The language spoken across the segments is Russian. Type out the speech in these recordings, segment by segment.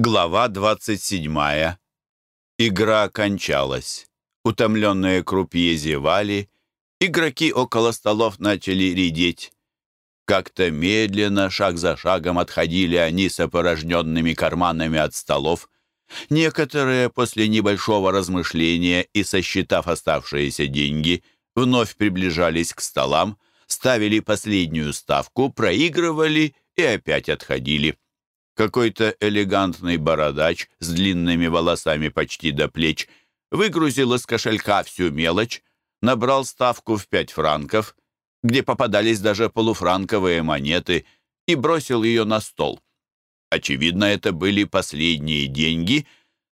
Глава 27. Игра кончалась. Утомленные крупье зевали, игроки около столов начали редеть. Как-то медленно, шаг за шагом отходили они с опорожненными карманами от столов. Некоторые после небольшого размышления и сосчитав оставшиеся деньги, вновь приближались к столам, ставили последнюю ставку, проигрывали и опять отходили. Какой-то элегантный бородач с длинными волосами почти до плеч выгрузил из кошелька всю мелочь, набрал ставку в пять франков, где попадались даже полуфранковые монеты, и бросил ее на стол. Очевидно, это были последние деньги,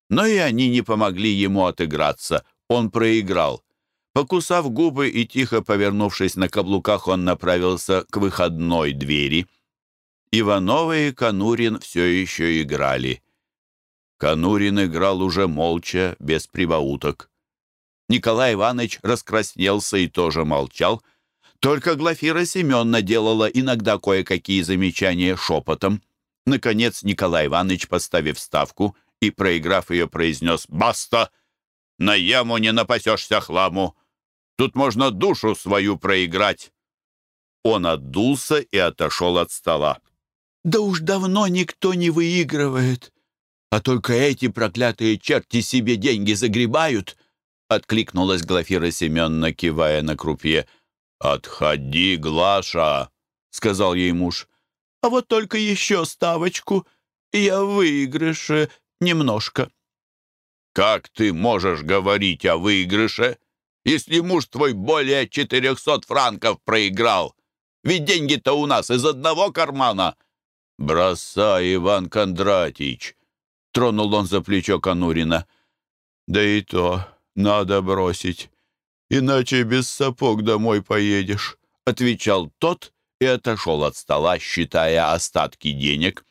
но и они не помогли ему отыграться. Он проиграл. Покусав губы и тихо повернувшись на каблуках, он направился к выходной двери — Ивановы и Конурин все еще играли. Конурин играл уже молча, без прибауток. Николай Иванович раскраснелся и тоже молчал. Только Глафира Семеновна делала иногда кое-какие замечания шепотом. Наконец Николай Иванович, поставив ставку и, проиграв ее, произнес «Баста! На яму не напасешься хламу! Тут можно душу свою проиграть!» Он отдулся и отошел от стола. Да уж давно никто не выигрывает, а только эти проклятые черти себе деньги загребают, — откликнулась Глафира Семеновна, кивая на крупье. «Отходи, Глаша!» — сказал ей муж. «А вот только еще ставочку, и я выигрыше немножко». «Как ты можешь говорить о выигрыше, если муж твой более четырехсот франков проиграл? Ведь деньги-то у нас из одного кармана!» «Бросай, Иван Кондратич!» — тронул он за плечо Конурина. «Да и то надо бросить, иначе без сапог домой поедешь», — отвечал тот и отошел от стола, считая остатки денег.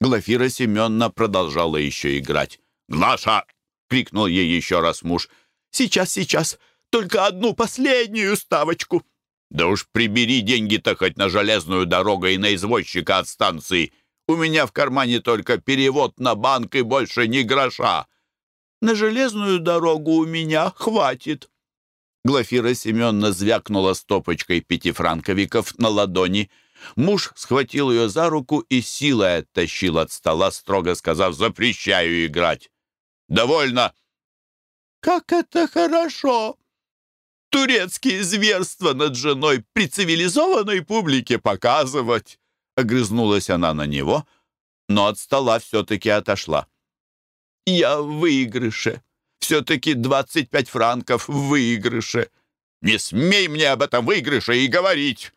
Глафира Семеновна продолжала еще играть. «Глаша!» — крикнул ей еще раз муж. «Сейчас, сейчас! Только одну последнюю ставочку!» Да уж прибери деньги-то хоть на железную дорогу и на извозчика от станции. У меня в кармане только перевод на банк и больше ни гроша. На железную дорогу у меня хватит. Глафира Семеновна звякнула стопочкой пятифранковиков на ладони. Муж схватил ее за руку и силой оттащил от стола, строго сказав «Запрещаю играть». «Довольно!» «Как это хорошо!» Турецкие зверства над женой при цивилизованной публике показывать!» Огрызнулась она на него, но от стола все-таки отошла. «Я в выигрыше. Все-таки 25 франков в выигрыше. Не смей мне об этом выигрыше и говорить!»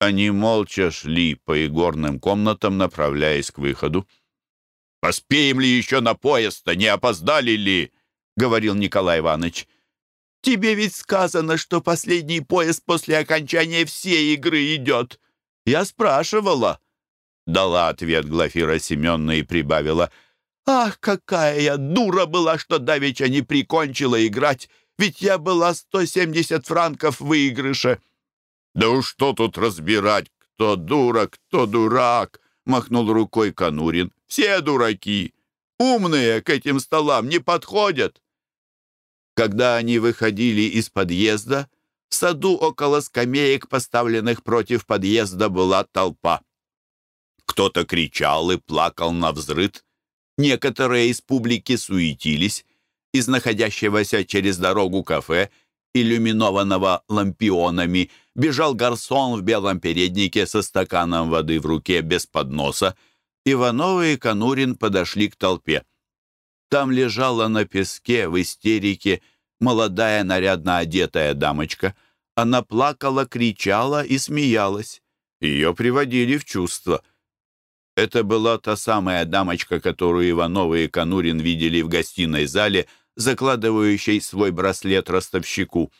Они молча шли по игорным комнатам, направляясь к выходу. «Поспеем ли еще на поезд-то? Не опоздали ли?» — говорил Николай Иванович. Тебе ведь сказано, что последний поезд после окончания всей игры идет. Я спрашивала». Дала ответ Глафира Семеновна и прибавила. «Ах, какая я дура была, что давеча не прикончила играть, ведь я была 170 франков в выигрыше». «Да уж что тут разбирать, кто дура, кто дурак?» — махнул рукой Конурин. «Все дураки. Умные к этим столам не подходят». Когда они выходили из подъезда, в саду около скамеек, поставленных против подъезда, была толпа. Кто-то кричал и плакал на взрыд. Некоторые из публики суетились. Из находящегося через дорогу кафе, иллюминованного лампионами, бежал гарсон в белом переднике со стаканом воды в руке без подноса. Ивановы и Конурин подошли к толпе. Там лежала на песке в истерике молодая нарядно одетая дамочка. Она плакала, кричала и смеялась. Ее приводили в чувство. Это была та самая дамочка, которую Ивановы и Конурин видели в гостиной зале, закладывающей свой браслет ростовщику.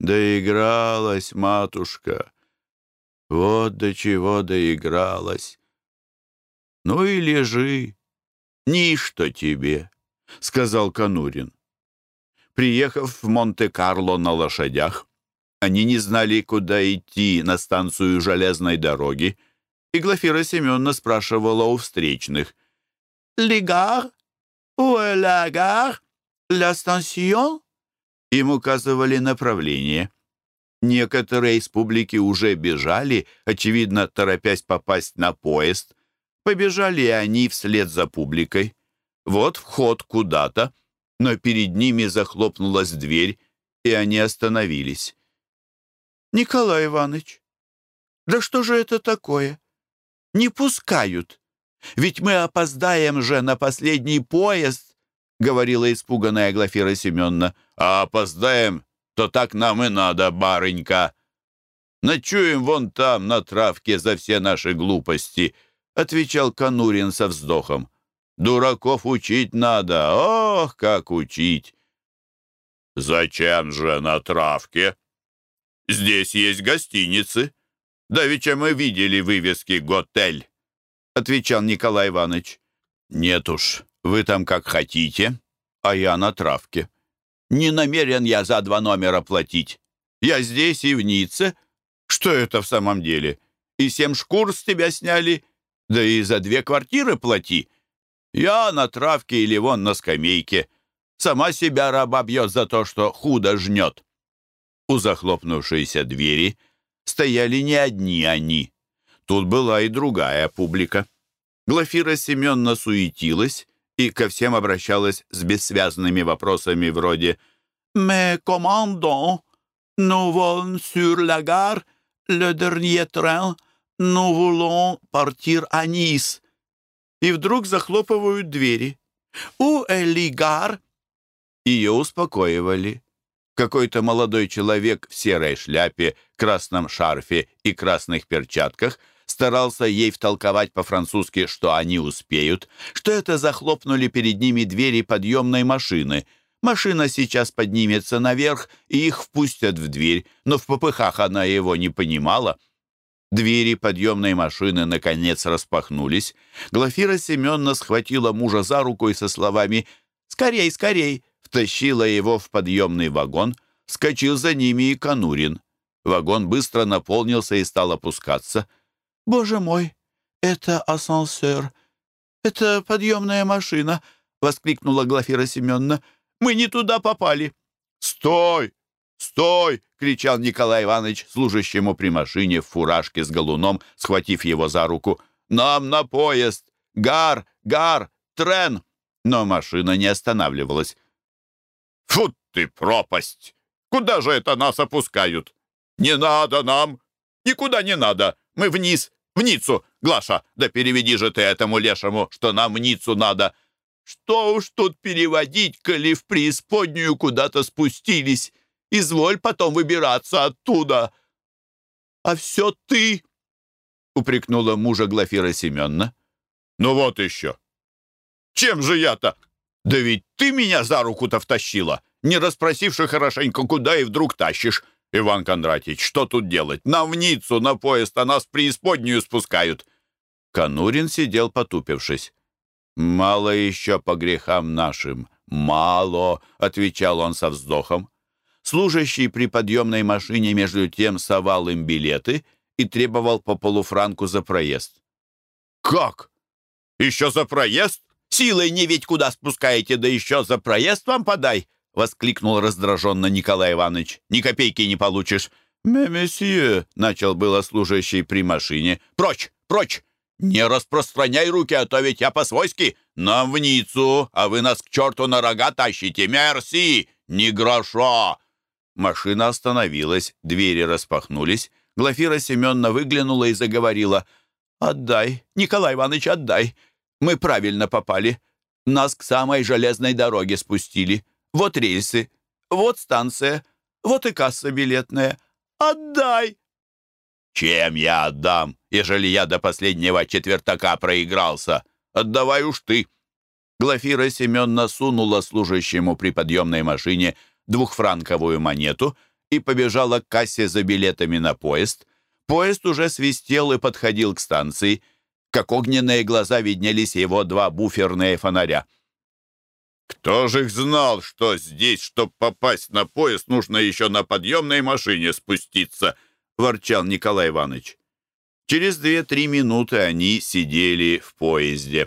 «Доигралась, матушка! Вот до чего доигралась! Ну и лежи, «Ничто тебе», — сказал Конурин. Приехав в Монте-Карло на лошадях, они не знали, куда идти на станцию железной дороги, и Глафира Семеновна спрашивала у встречных. Лигар? Уэлагар? Ля станцион?» Им указывали направление. Некоторые из публики уже бежали, очевидно, торопясь попасть на поезд. Побежали они вслед за публикой. Вот вход куда-то, но перед ними захлопнулась дверь, и они остановились. «Николай Иванович, да что же это такое? Не пускают. Ведь мы опоздаем же на последний поезд», — говорила испуганная Глафира Семеновна. «А опоздаем, то так нам и надо, барынька. Ночуем вон там, на травке, за все наши глупости», — отвечал Конурин со вздохом. «Дураков учить надо, ох, как учить!» «Зачем же на травке? Здесь есть гостиницы. Давеча мы видели вывески «Готель», — отвечал Николай Иванович. «Нет уж, вы там как хотите, а я на травке. Не намерен я за два номера платить. Я здесь и в Ницце. Что это в самом деле? И семь шкур с тебя сняли, да и за две квартиры плати. Я на травке или вон на скамейке. Сама себя раба бьет за то, что худо жнет. У захлопнувшейся двери стояли не одни они. Тут была и другая публика. Глафира Семеновна суетилась и ко всем обращалась с бессвязными вопросами вроде «Mais commandant, nous voulons sur la gare, le train, voulons partir à Nice». И вдруг захлопывают двери. «У Элигар ее успокоивали. Какой-то молодой человек в серой шляпе, красном шарфе и красных перчатках старался ей втолковать по-французски, что они успеют, что это захлопнули перед ними двери подъемной машины. Машина сейчас поднимется наверх, и их впустят в дверь, но в попыхах она его не понимала. Двери подъемной машины наконец распахнулись. Глафира Семеновна схватила мужа за руку и со словами «Скорей, скорей!» втащила его в подъемный вагон, вскочил за ними и Конурин. Вагон быстро наполнился и стал опускаться. «Боже мой, это асансер! Это подъемная машина!» — воскликнула Глафира Семеновна. «Мы не туда попали!» «Стой! Стой!» — кричал Николай Иванович, служащему при машине в фуражке с галуном, схватив его за руку. «Нам на поезд! Гар! Гар! Трен!» Но машина не останавливалась. Фу ты, пропасть! Куда же это нас опускают? Не надо нам! Никуда не надо! Мы вниз, в Ниццу! Глаша, да переведи же ты этому лешему, что нам в Ниццу надо!» «Что уж тут переводить, коли в преисподнюю куда-то спустились? Изволь потом выбираться оттуда!» «А все ты!» — упрекнула мужа Глафира Семеновна. «Ну вот еще! Чем же я-то? «Да ведь ты меня за руку-то втащила, не расспросивши хорошенько, куда и вдруг тащишь. Иван Кондратьевич, что тут делать? На Ниццу, на поезд, а нас в преисподнюю спускают». Конурин сидел потупившись. «Мало еще по грехам нашим, мало», — отвечал он со вздохом. Служащий при подъемной машине между тем совал им билеты и требовал по полуфранку за проезд. «Как? Еще за проезд?» Силой не ведь куда спускаете, да еще за проезд вам подай!» — воскликнул раздраженно Николай Иванович. «Ни копейки не получишь!» «Месье!» — начал было служащий при машине. «Прочь! Прочь! Не распространяй руки, а то ведь я по-свойски! Нам в Ниццу, а вы нас к черту на рога тащите! Мерси! Ни гроша!» Машина остановилась, двери распахнулись. Глафира Семеновна выглянула и заговорила. «Отдай, Николай Иванович, отдай! Мы правильно попали. Нас к самой железной дороге спустили. Вот рельсы, вот станция, вот и касса билетная. Отдай!» «Чем я отдам, ежели я до последнего четвертака проигрался? Отдавай уж ты!» Глафира Семеновна сунула служащему при подъемной машине двухфранковую монету и побежала к кассе за билетами на поезд. Поезд уже свистел и подходил к станции — как огненные глаза виднелись его два буферные фонаря. «Кто же их знал, что здесь, чтобы попасть на поезд, нужно еще на подъемной машине спуститься?» — ворчал Николай Иванович. Через две-три минуты они сидели в поезде.